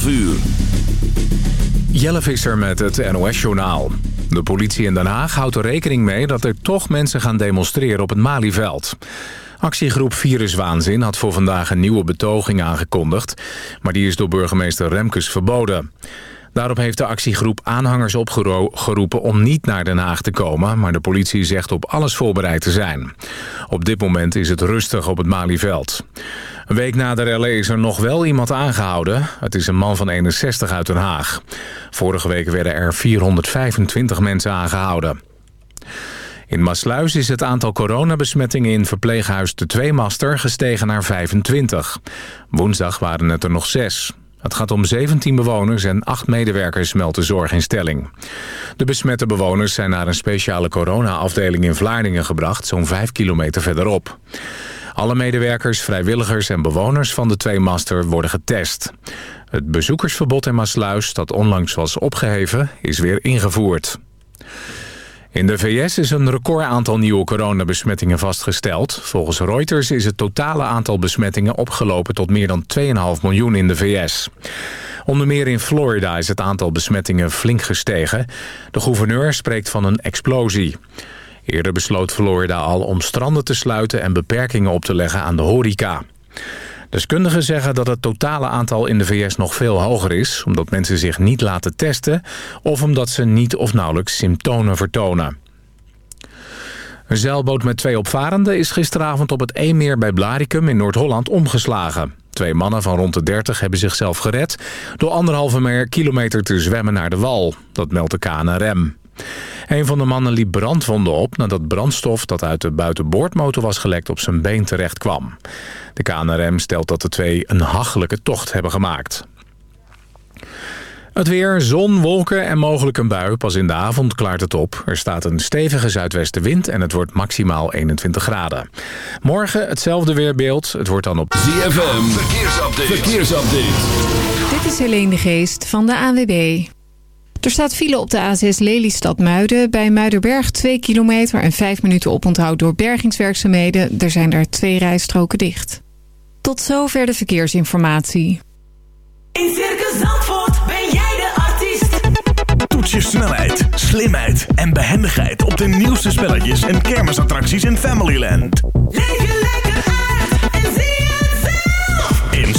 12 uur. Jelle Visser met het NOS-journaal. De politie in Den Haag houdt er rekening mee dat er toch mensen gaan demonstreren op het Malieveld. Actiegroep Viruswaanzin had voor vandaag een nieuwe betoging aangekondigd... maar die is door burgemeester Remkes verboden. Daarop heeft de actiegroep aanhangers opgeroepen om niet naar Den Haag te komen... maar de politie zegt op alles voorbereid te zijn. Op dit moment is het rustig op het Malieveld. Een week na de rellen is er nog wel iemand aangehouden. Het is een man van 61 uit Den Haag. Vorige week werden er 425 mensen aangehouden. In Maasluis is het aantal coronabesmettingen in verpleeghuis de Tweemaster gestegen naar 25. Woensdag waren het er nog zes. Het gaat om 17 bewoners en 8 medewerkers, meldt de zorginstelling. De besmette bewoners zijn naar een speciale corona-afdeling in Vlaardingen gebracht, zo'n 5 kilometer verderop. Alle medewerkers, vrijwilligers en bewoners van de Tweemaster worden getest. Het bezoekersverbod in Maasluis, dat onlangs was opgeheven, is weer ingevoerd. In de VS is een record aantal nieuwe coronabesmettingen vastgesteld. Volgens Reuters is het totale aantal besmettingen opgelopen tot meer dan 2,5 miljoen in de VS. Onder meer in Florida is het aantal besmettingen flink gestegen. De gouverneur spreekt van een explosie. Eerder besloot Florida al om stranden te sluiten en beperkingen op te leggen aan de horeca. Deskundigen zeggen dat het totale aantal in de VS nog veel hoger is... omdat mensen zich niet laten testen... of omdat ze niet of nauwelijks symptomen vertonen. Een zeilboot met twee opvarenden is gisteravond op het Eemmeer bij Blaricum in Noord-Holland omgeslagen. Twee mannen van rond de 30 hebben zichzelf gered... door anderhalve kilometer te zwemmen naar de wal. Dat meldt de KNRM. Een van de mannen liep brandwonden op nadat brandstof dat uit de buitenboordmotor was gelekt op zijn been terecht kwam. De KNRM stelt dat de twee een hachelijke tocht hebben gemaakt. Het weer, zon, wolken en mogelijk een bui. Pas in de avond klaart het op. Er staat een stevige zuidwestenwind en het wordt maximaal 21 graden. Morgen hetzelfde weerbeeld. Het wordt dan op ZFM. Verkeersupdate. Verkeersupdate. Dit is Helene de Geest van de ANWB. Er staat file op de A6 Lelystad-Muiden. Bij Muiderberg 2 kilometer en 5 minuten oponthoud door bergingswerkzaamheden. Er zijn daar twee rijstroken dicht. Tot zover de verkeersinformatie. In Circus Zandvoort ben jij de artiest. Toets je snelheid, slimheid en behendigheid op de nieuwste spelletjes en kermisattracties in Familyland. Leef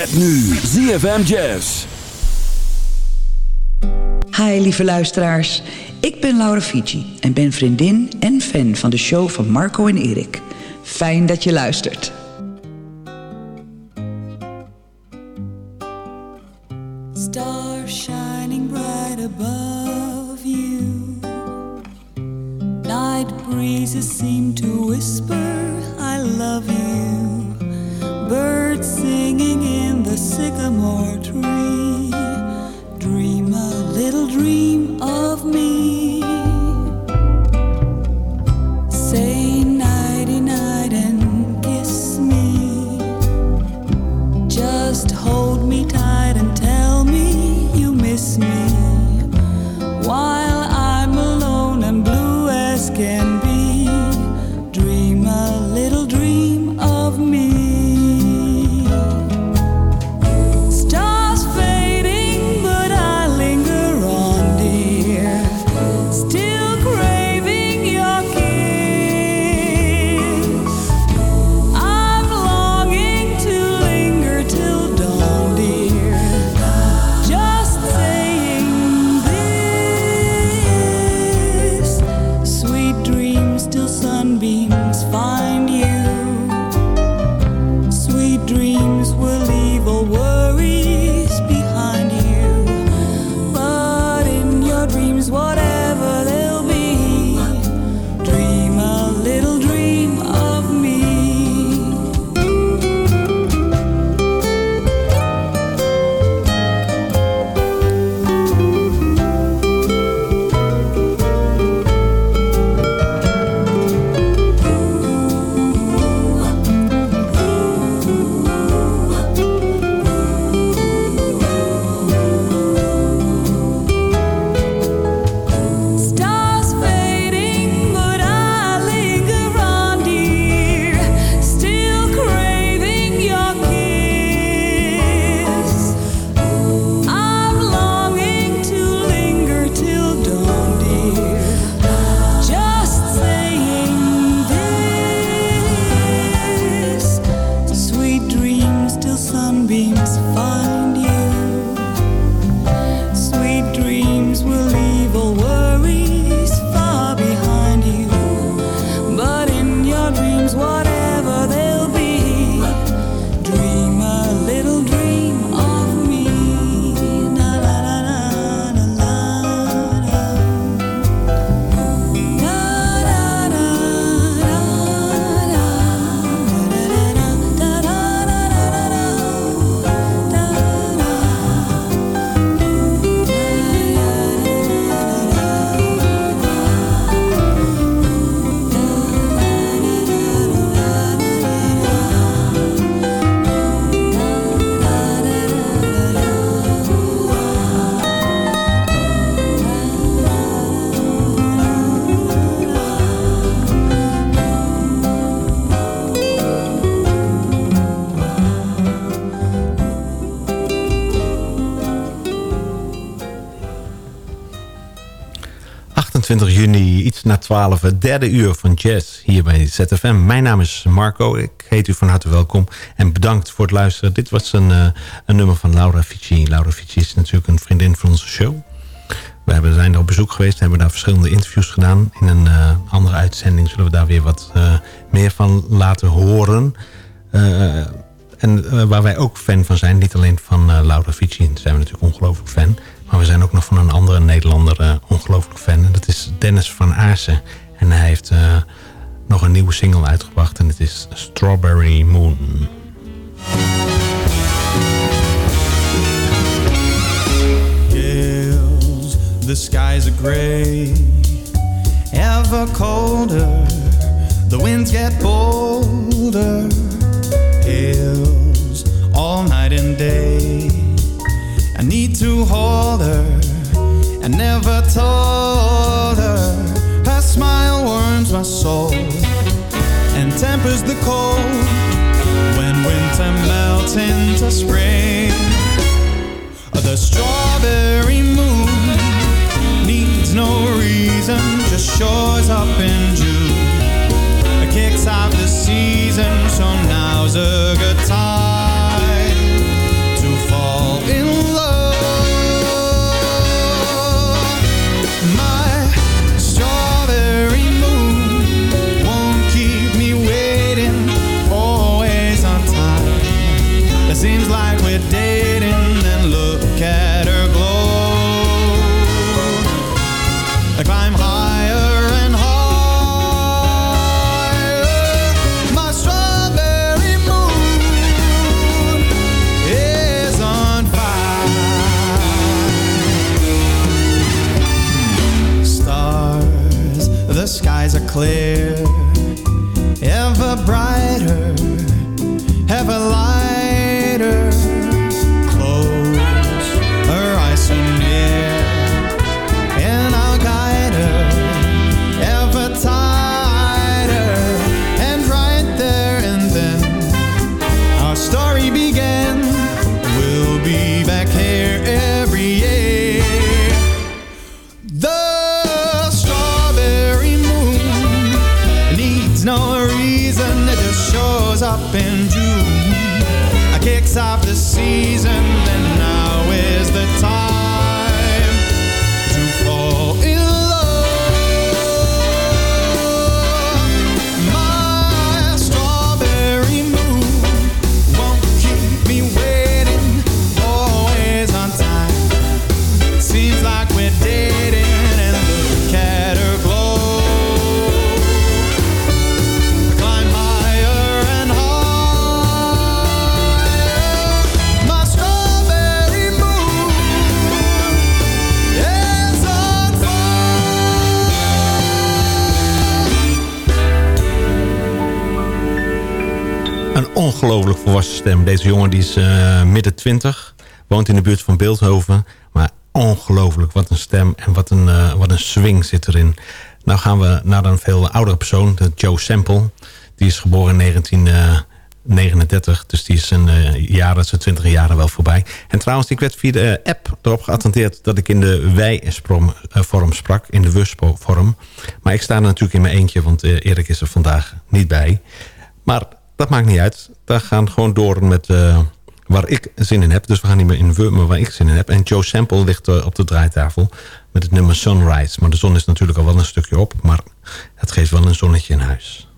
Met nu ZFM Jazz. Hi lieve luisteraars, ik ben Laura Fiji en ben vriendin en fan van de show van Marco en Erik. Fijn dat je luistert. 28 juni, iets na 12, het derde uur van Jazz hier bij ZFM. Mijn naam is Marco, ik heet u van harte welkom en bedankt voor het luisteren. Dit was een, uh, een nummer van Laura Fici. Laura Fici is natuurlijk een vriendin van onze show. We hebben, zijn er op bezoek geweest, hebben daar verschillende interviews gedaan. In een uh, andere uitzending zullen we daar weer wat uh, meer van laten horen. en waar wij ook fan van zijn, niet alleen van Laura Fici, daar zijn we natuurlijk ongelooflijk fan... Maar we zijn ook nog van een andere Nederlander uh, ongelooflijk fan. En dat is Dennis van Aarsen. En hij heeft uh, nog een nieuwe single uitgebracht. En het is Strawberry Moon. Hills, the skies are gray. Ever colder. The winds get bolder. Hills, all night and day. I need to hold her. I never told her. Her smile warms my soul and tempers the cold when winter melts into spring. The strawberry moon needs no reason, just shows up in June. It kicks off the season, so now's a good time clear, midden twintig. Woont in de buurt van Beeldhoven. Maar ongelooflijk. Wat een stem en wat een, uh, wat een swing zit erin. Nou gaan we naar een veel oudere persoon. Joe Sample. Die is geboren in 1939. Dus die is een uh, jaren, zijn twintig jaren wel voorbij. En trouwens, ik werd via de app erop geattendeerd... dat ik in de wij-vorm sprak. In de we-vorm. Maar ik sta er natuurlijk in mijn eentje. Want Erik is er vandaag niet bij. Maar dat maakt niet uit. We gaan gewoon door met waar ik zin in heb. Dus we gaan niet meer in maar waar ik zin in heb. En Joe Sample ligt uh, op de draaitafel met het nummer Sunrise. Maar de zon is natuurlijk al wel een stukje op. Maar het geeft wel een zonnetje in huis.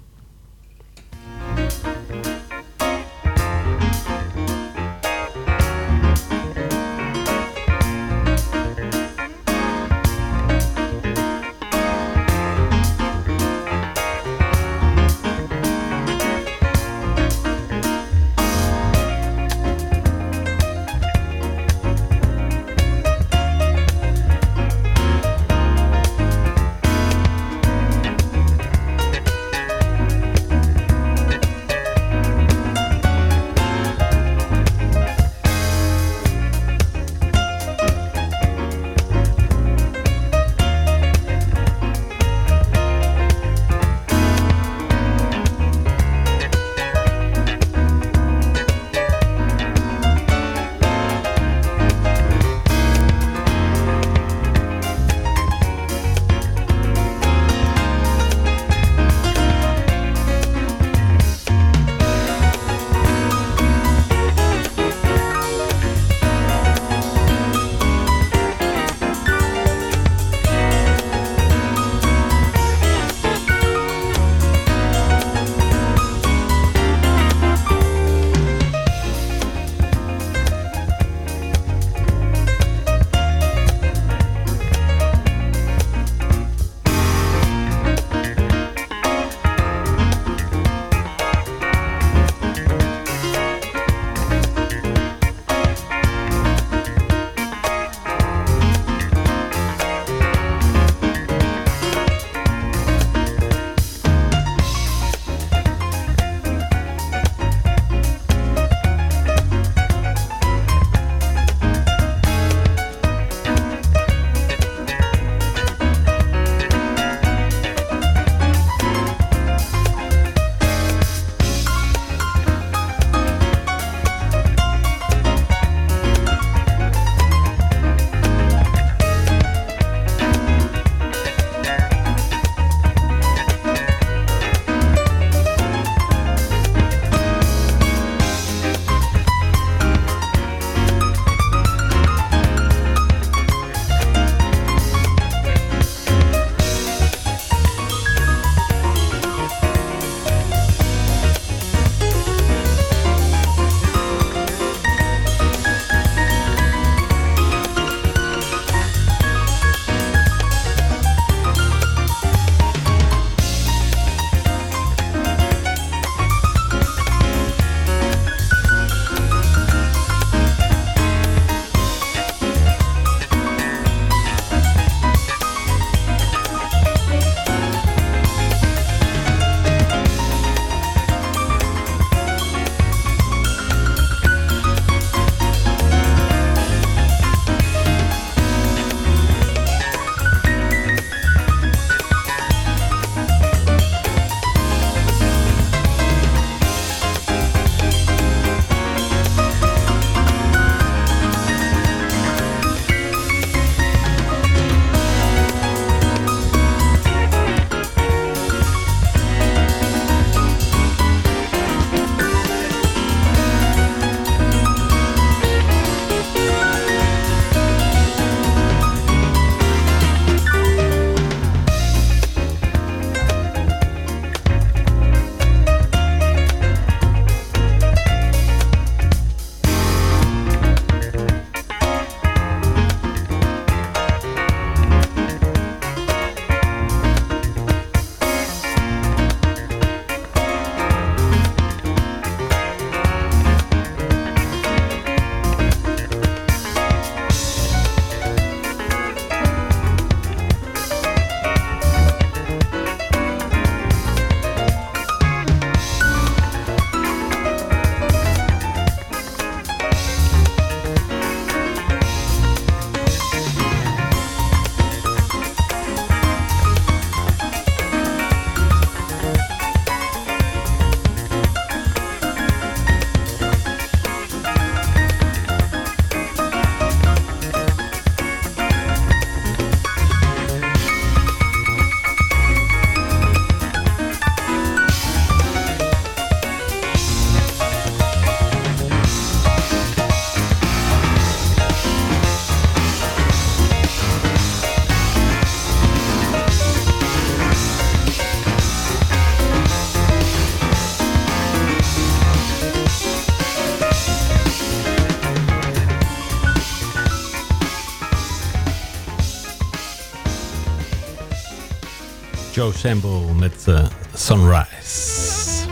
Joe Sample met eh, Sunrise.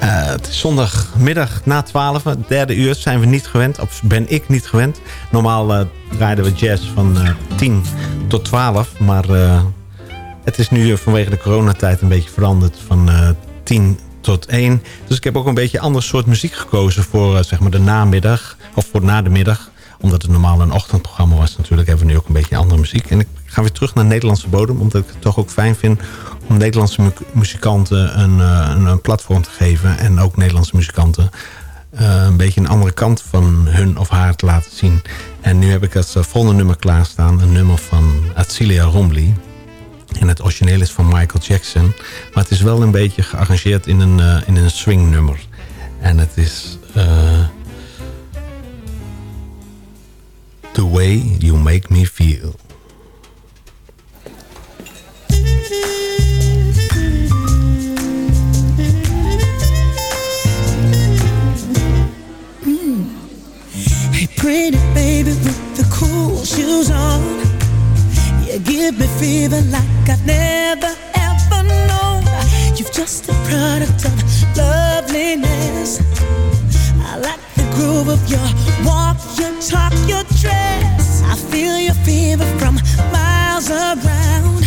Eh, het is zondagmiddag na 12, derde uur, zijn we niet gewend. Of ben ik niet gewend. Normaal eh, draaiden we jazz van eh 10 tot 12. Maar het is nu vanwege de coronatijd een beetje veranderd van eh 10 tot 1. Dus ik heb ook een beetje een ander soort muziek gekozen voor zeg maar de namiddag. Of voor na de middag. Omdat het normaal een ochtendprogramma was natuurlijk. Hebben we nu ook een beetje andere muziek. En ik ga weer terug naar Nederlandse bodem. Omdat ik het toch ook fijn vind om Nederlandse mu- muzikanten een, eh, een, een platform te geven. En ook Nederlandse muzikanten eh, een beetje een andere kant van hun of haar te laten zien. En nu heb ik het eh, volgende nummer klaarstaan. Een nummer van Atsilia Rombly. En het origineel is van Michael Jackson. Maar het is wel een beetje gearrangeerd in een, in een swingnummer. En het is... The Way You Make Me Feel. Mm. Hey, pretty baby with the cool shoes on. You give me fever like I've never ever known. You've just a product of loveliness. I like groove of your walk, your talk, your dress. I feel your fever from miles around.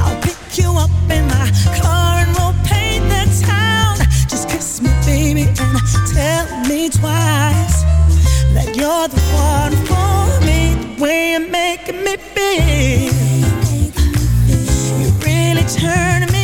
I'll pick you up in my car and we'll paint the town. Just kiss me, baby, and tell me twice that you're the one for me. The way you're making me feel, you really turn me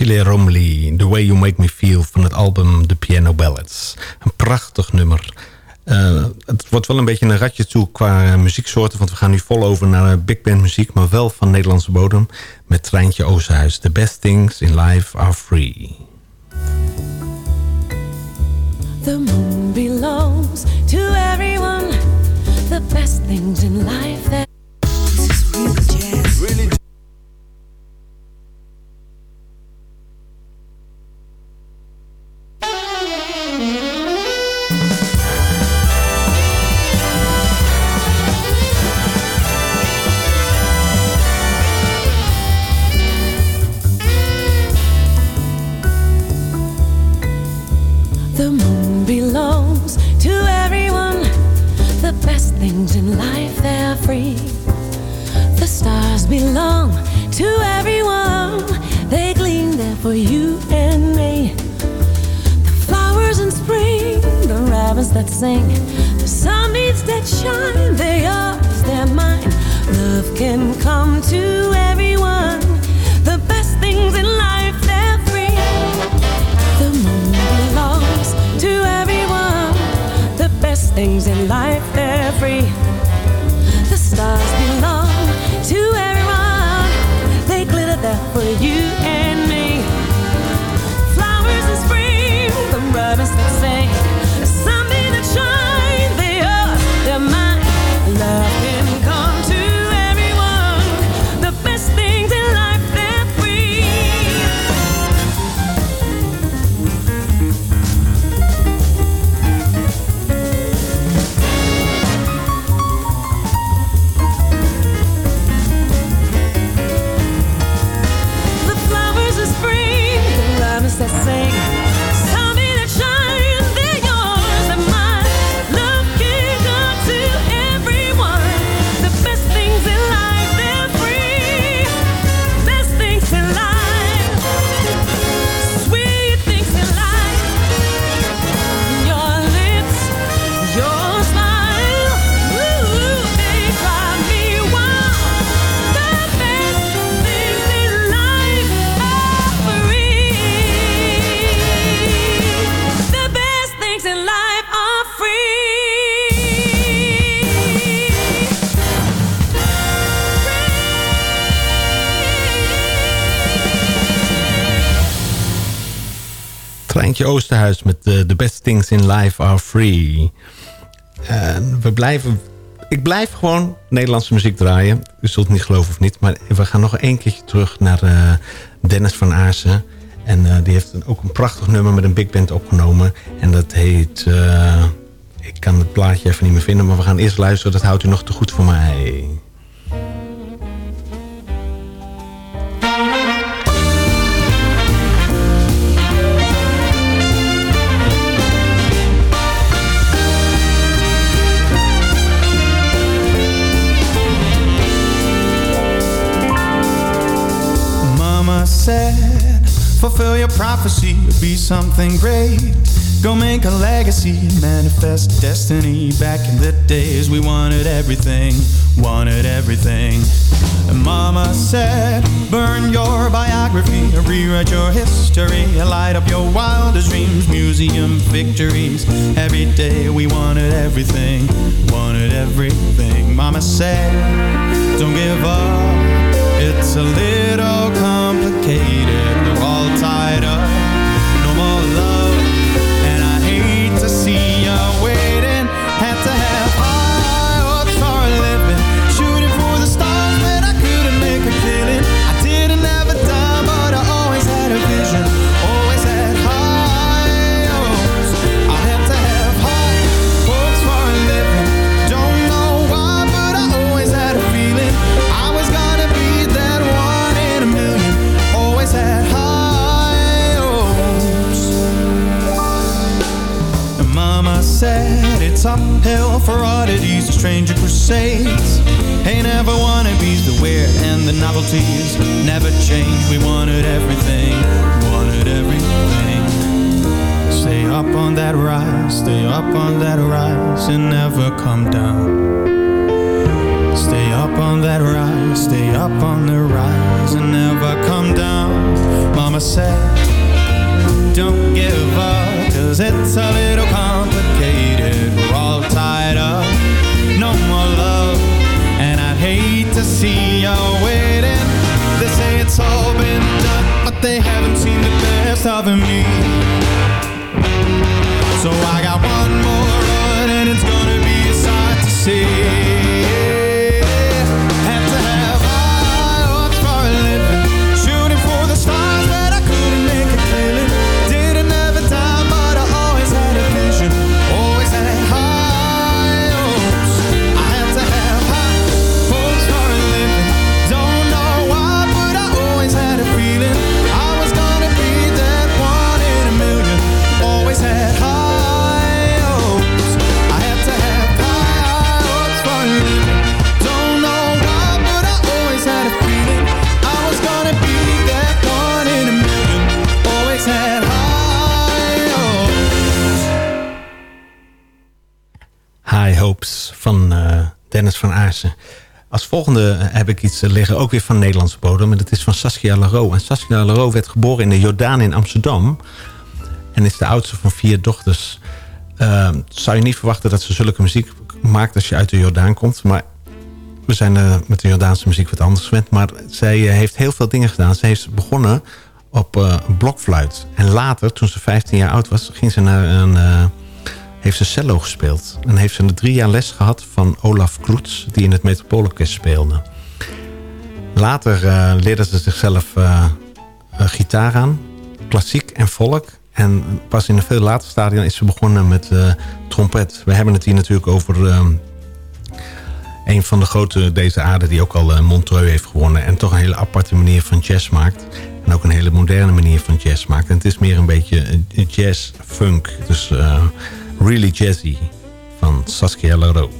Atsilia Rombly, The Way You Make Me Feel van het album The Piano Ballads. Een prachtig nummer. Eh, het wordt wel een beetje een ratje toe qua muzieksoorten... want we gaan nu vol over naar big band muziek... maar wel van Nederlandse bodem met Treintje Oosterhuis. The best things in life are free. The moon belongs to everyone. The best things in life that The moon belongs to everyone. The best things in life, they're free. The stars belong to everyone. They gleam there for you and me. The flowers in spring, the ravens that sing, the sunbeams that shine. They're yours, they're mine. Love can come to everyone. The best things in life, things in life, they're free. The stars Things in Life Are Free. En we blijven... Ik blijf gewoon Nederlandse muziek draaien. U zult het niet geloven of niet. Maar we gaan nog één keertje terug naar eh, Dennis van Aarsen. En eh, die heeft ook een prachtig nummer met een big band opgenomen. En dat heet... eh, ik kan het plaatje even niet meer vinden. Maar we gaan eerst luisteren. Dat houdt u nog te goed voor mij. Fulfill your prophecy, be something great. Go make a legacy, manifest destiny. Back in the days, we wanted everything, wanted everything. And Mama said, burn your biography, rewrite your history, light up your wildest dreams, museum victories. Every day, we wanted everything, wanted everything. Mama said, don't give up. It's a little complicated. Uphill for oddities, stranger crusades. Ain't never wannabes, the weird and the novelties never change. We wanted everything, wanted everything. Stay up on that rise, stay up on that rise and never come down. Stay up on that rise, stay up on the rise and never come down. Mama said, don't give up, cause it's a little complicated. We're all tied up, no more love, and I'd hate to see you waiting. They say it's all been done, but they haven't seen the best of me. So I got one more run, and it's gonna be a sight to see. Volgende heb ik iets liggen, ook weer van Nederlandse bodem. En dat is van Saskia Laro. En Saskia Laro werd geboren in de Jordaan in Amsterdam. En is de oudste van vier dochters. Uh, zou je niet verwachten dat ze zulke muziek maakt als je uit de Jordaan komt. Maar we zijn uh, met de Jordaanse muziek wat anders gewend. Maar zij uh, heeft heel veel dingen gedaan. Ze heeft begonnen op blokfluit. En later, toen ze 15 jaar oud was, ging ze naar een, heeft ze cello gespeeld. En heeft ze drie jaar les gehad van Olaf Kloets, die in het Metropoolorkest speelde. Later leerde ze zichzelf gitaar aan, klassiek en volk. En pas in een veel later stadium is ze begonnen met uh, trompet. We hebben het hier natuurlijk over um, een van de grote deze aarde... die ook al Montreux heeft gewonnen. En toch een hele aparte manier van jazz maakt. En ook een hele moderne manier van jazz maakt. Het is meer een beetje jazz, funk. Dus really jazzy van Saskia Laro.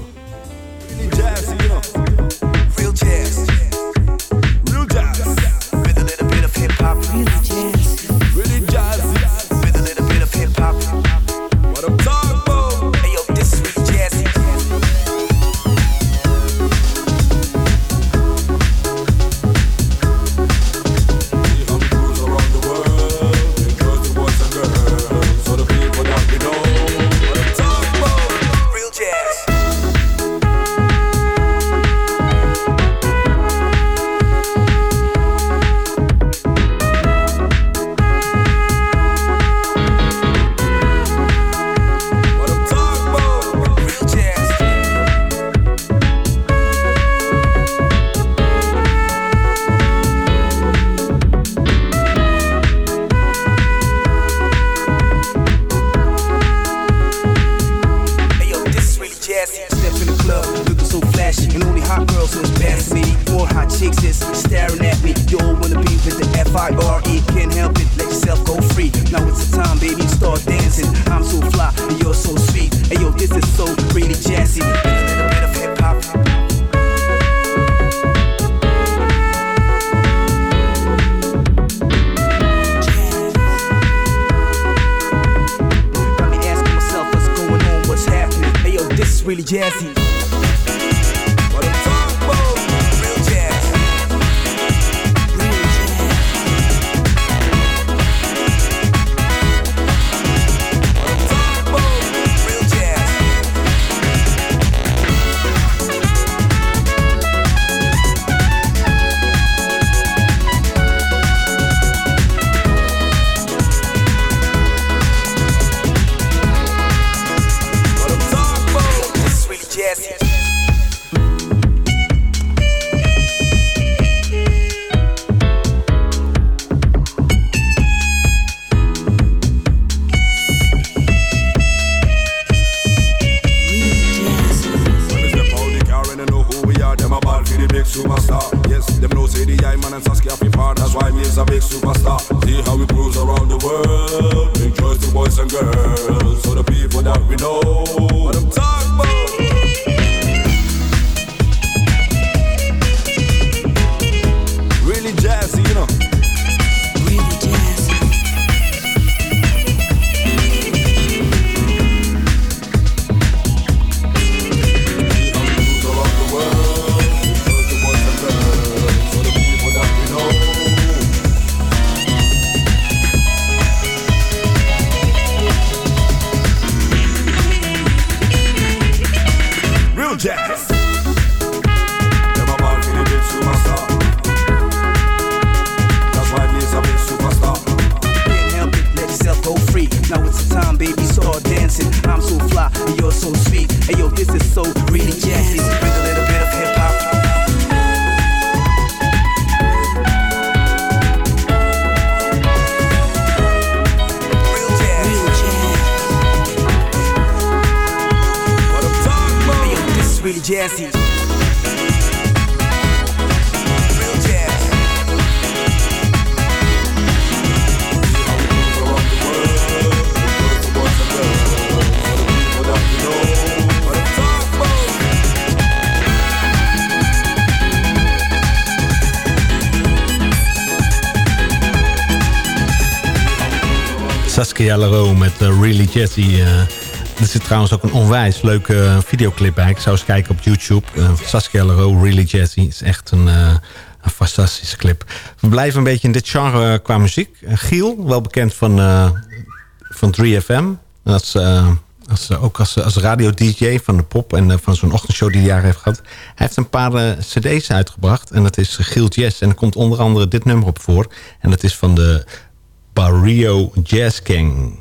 Superstar. Yes, them know say the I man and Saskia fi far, that's why me is a big superstar. See how we cruise around the world, bring joy to boys and girls, so the people that we know. What I'm talking about. Laro met uh, Really Jazzy. Uh, er zit trouwens ook een onwijs leuke videoclip bij. Ik zou eens kijken op YouTube. Saskia Leroux, Really Jazzy. is echt een, een fantastische clip. We blijven een beetje in dit genre qua muziek. Giel, wel bekend van, van 3FM. Dat is... Als, ook als, als radio-dj van de pop en van zo'n ochtendshow die hij jaar heeft gehad. Hij heeft een paar cd's uitgebracht. En dat is Giel Jazz. En er komt onder andere dit nummer op voor. En dat is van de Aespa Rio Jazz Gang.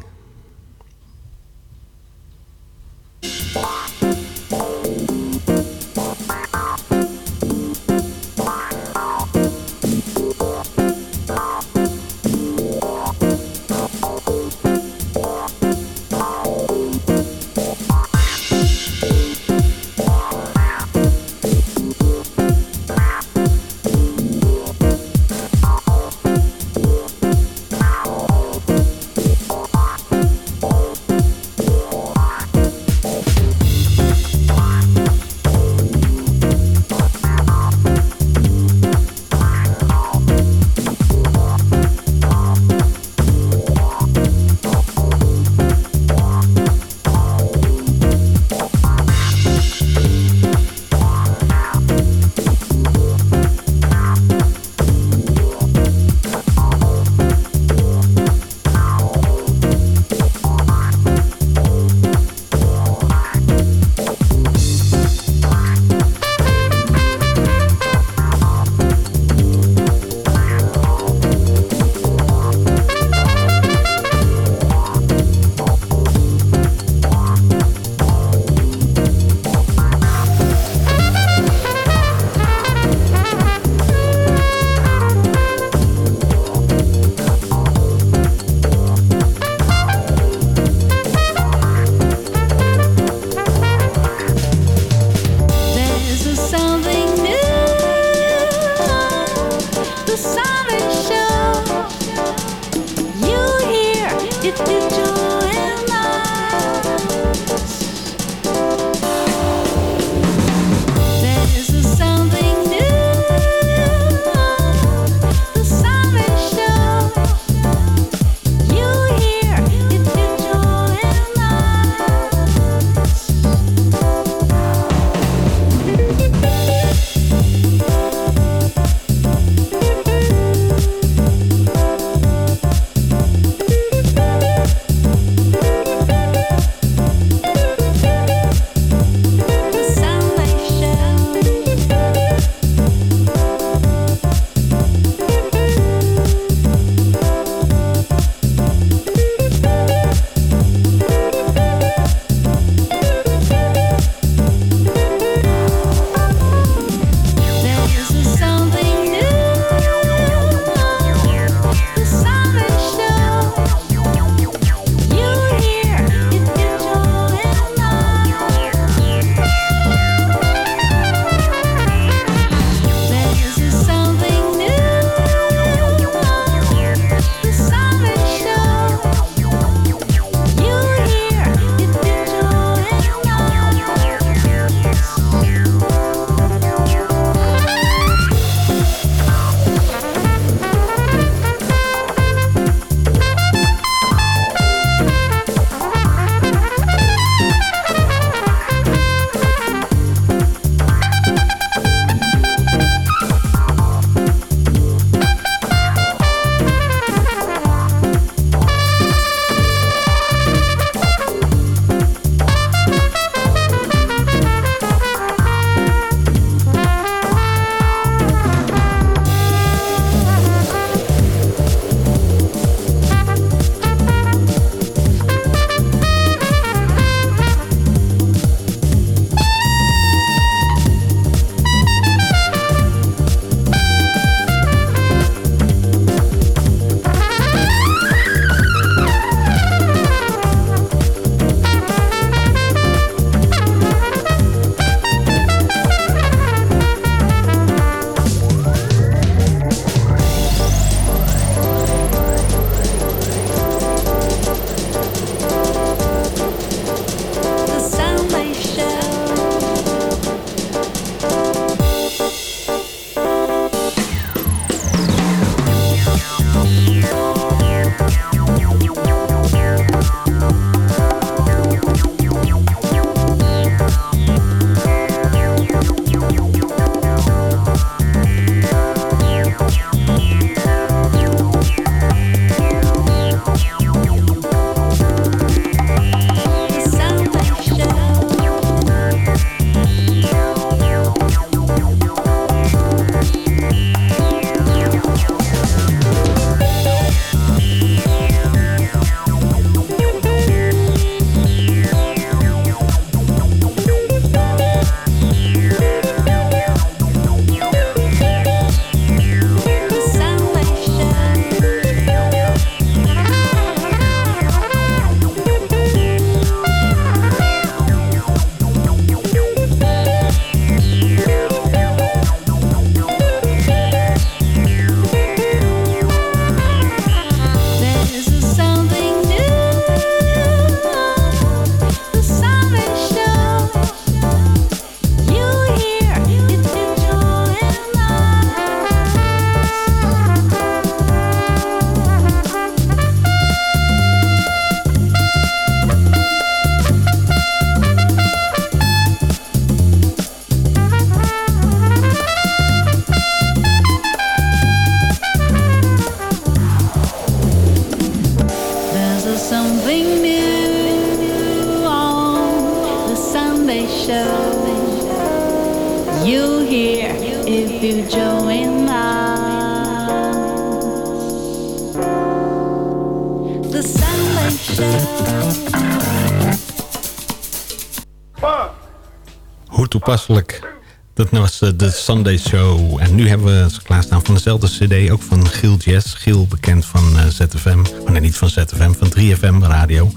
Toepasselijk. Dat was eh, de Sunday Show. En nu hebben we klaarstaan van dezelfde cd. Ook van Giel Jazz. Giel bekend van eh, ZFM. Oh nee, niet van ZFM. Van 3FM Radio.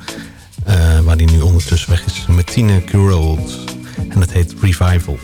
Eh, waar die nu ondertussen weg is. Met Tina Kurold. En dat heet Revival.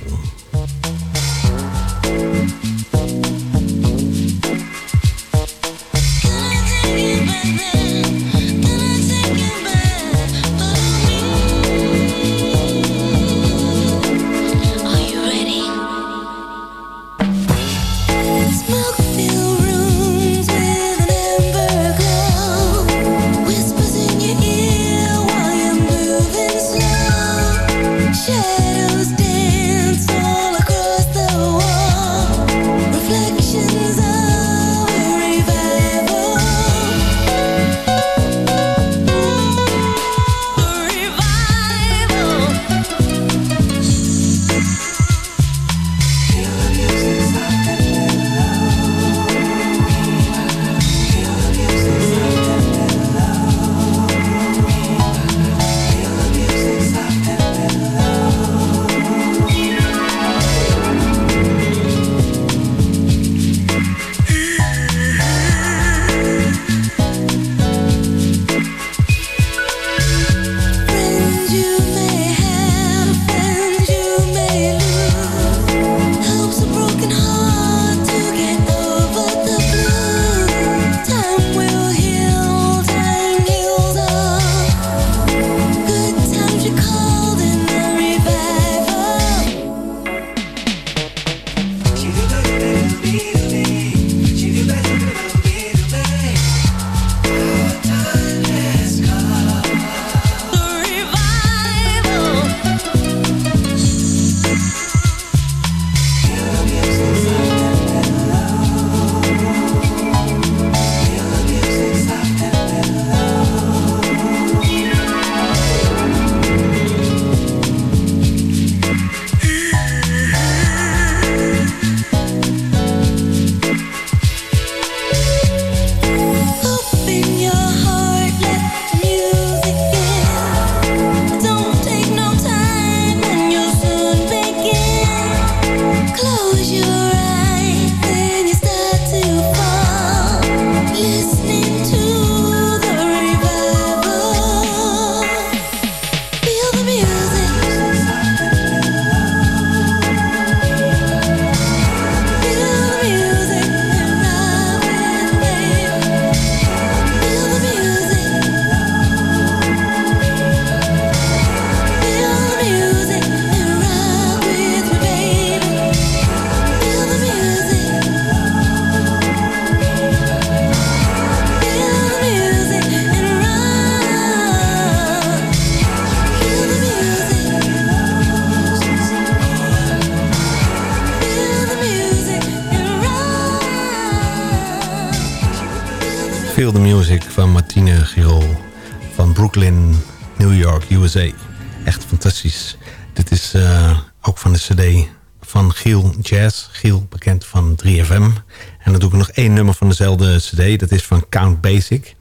Nummer van dezelfde cd. Dat is van Count Basic.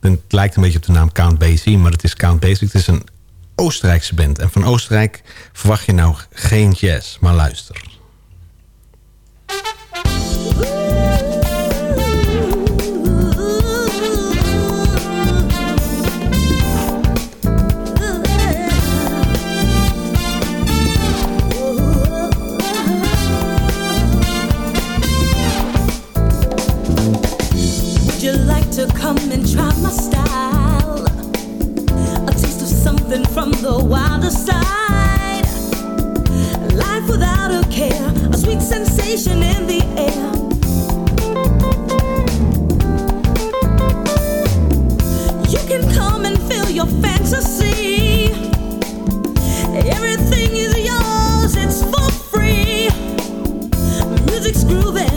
Het lijkt een beetje op de naam Count Basie, maar het is Count Basic. Het is een Oostenrijkse band. En van Oostenrijk verwacht je nou geen jazz, maar luister. Something from the wilder side. Life without a care, a sweet sensation in the air. You can come and feel your fantasy. Everything is yours, it's for free. Music's grooving,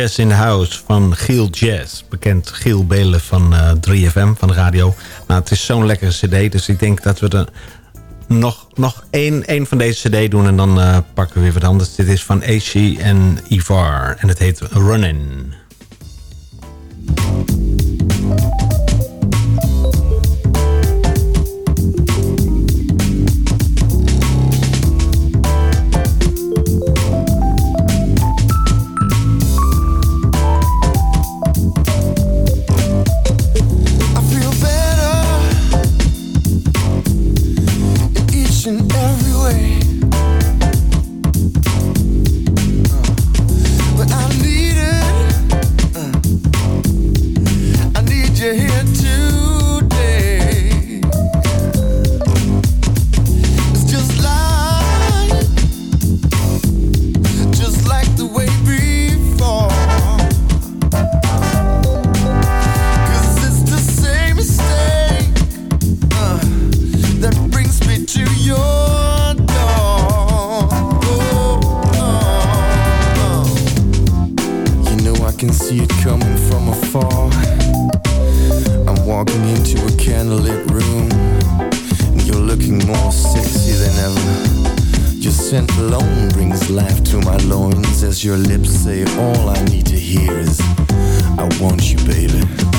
Jazz in the House van Giel Jazz. Bekend Giel Belen van eh, 3FM, van de radio. Nou, het is zo'n lekkere cd, dus ik denk dat we er nog, nog één, één van deze cd doen... en dan eh, pakken we weer wat anders. Dit is van AC en Ivar en het heet Runnin'. See it coming from afar. I'm walking into a candlelit room, and you're looking more sexy than ever. Your scent alone brings life to my loins as your lips say all I need to hear is I want you, baby.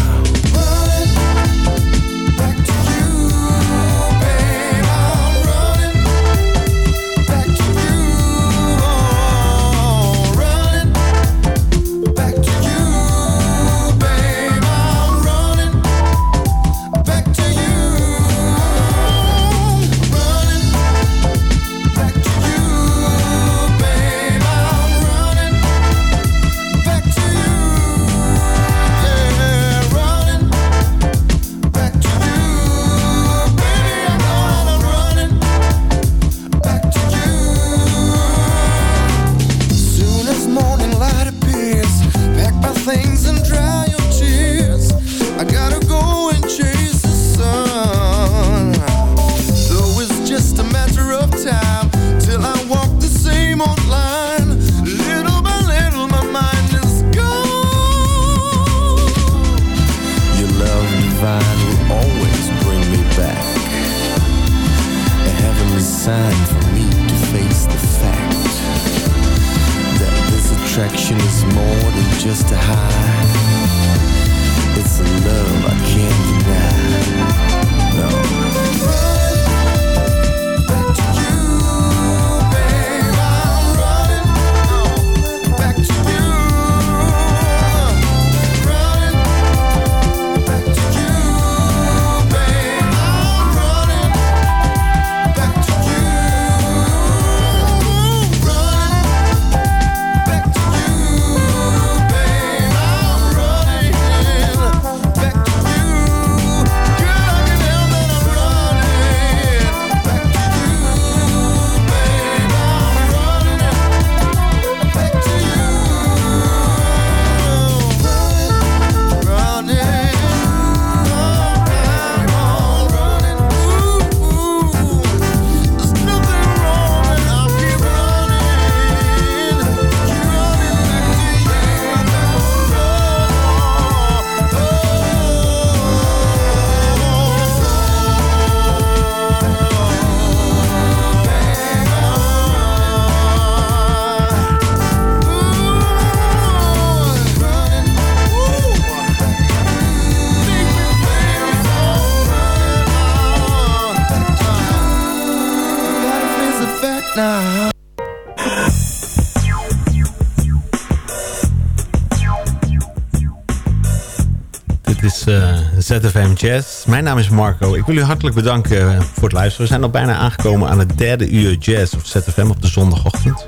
ZFM Jazz. Mijn naam is Marco. Ik wil u hartelijk bedanken eh, voor het luisteren. We zijn al bijna aangekomen aan het derde uur jazz of ZFM op de zondagochtend.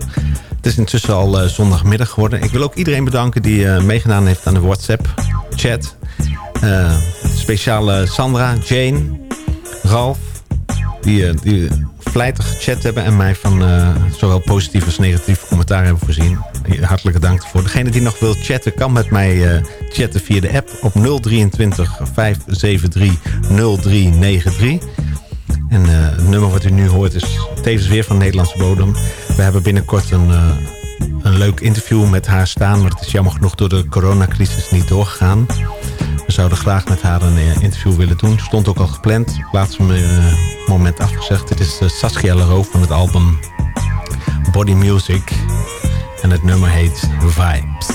Het is intussen al eh, zondagmiddag geworden. Ik wil ook iedereen bedanken die eh, meegedaan heeft aan de WhatsApp-chat. Eh, speciale Sandra, Jane, Ralf, die, die vlijtig gechat hebben... en mij van zowel positief als negatief commentaar hebben voorzien. Hartelijke dank ervoor. Degene die nog wil chatten, kan met mij chatten via de app op 023 573 0393. En eh, het nummer wat u nu hoort is tevens weer van Nederlandse bodem. We hebben binnenkort een, eh, een leuk interview met haar staan... maar het is jammer genoeg door de coronacrisis niet doorgegaan. We zouden graag met haar een eh, interview willen doen. Stond ook al gepland. Laatste moment afgezegd. Dit is Saskia Leroux van het album Body Music. En het nummer heet Vibes.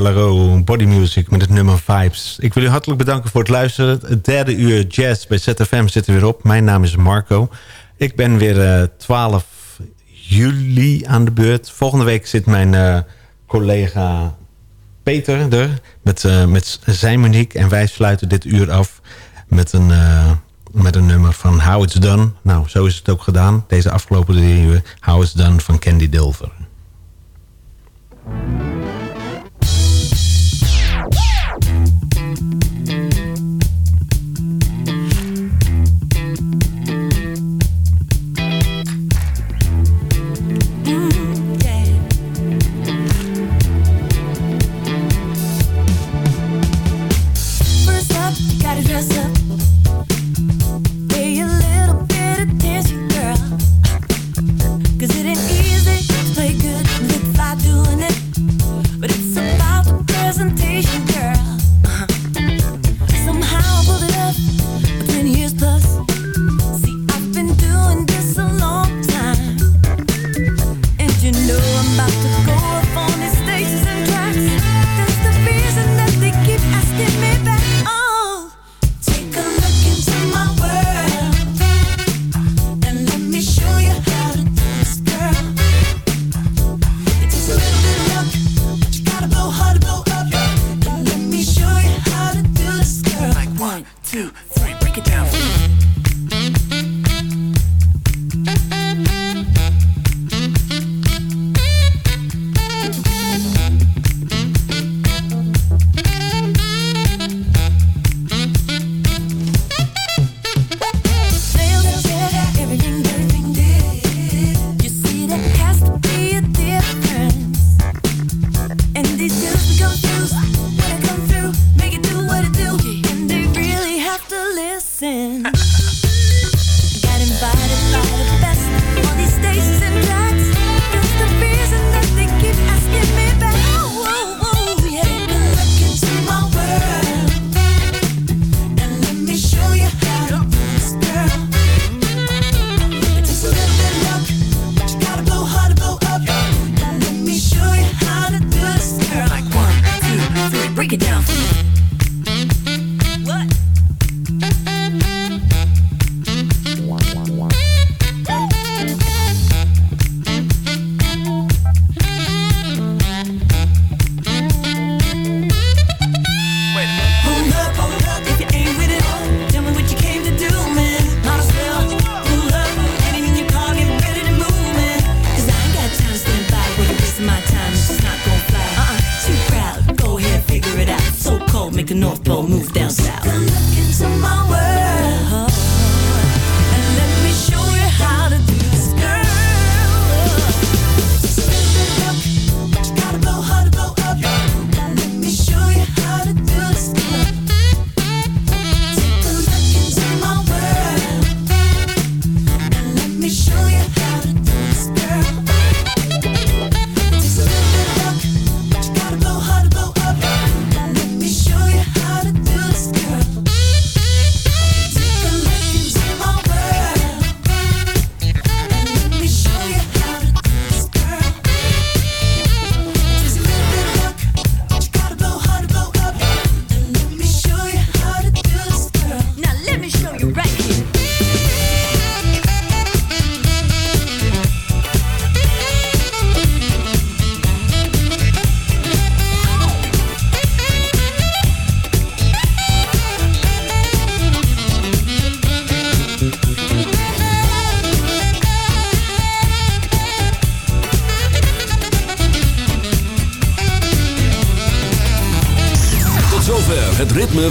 Laro, Body Music met het nummer Vibes. Ik wil u hartelijk bedanken voor het luisteren. Het derde uur jazz bij ZFM zit er weer op. Mijn naam is Marco. Ik ben weer uh, 12 juli aan de beurt. Volgende week zit mijn uh, collega Peter er met, uh, met zijn muziek. En wij sluiten dit uur af met een, met een nummer van How It's Done. Nou, zo is het ook gedaan. Deze afgelopen drie uur How It's Done van Candy Dilver.